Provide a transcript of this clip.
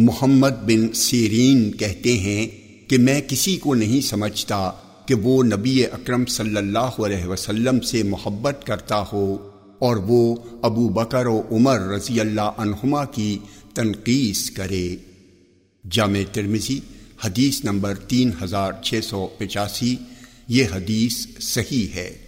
محمد بن سیرین کہتے ہیں کہ میں کسی کو نہیں سمجھتا کہ وہ نبی اکرم صلی اللہ علیہ وسلم سے محبت کرتا ہو اور وہ ابو بکر و عمر رضی اللہ عنہما کی تنقیس کرے۔ جامع ترمزی حدیث نمبر تین ہزار چھ سو پچاسی، یہ حدیث صحیح ہے۔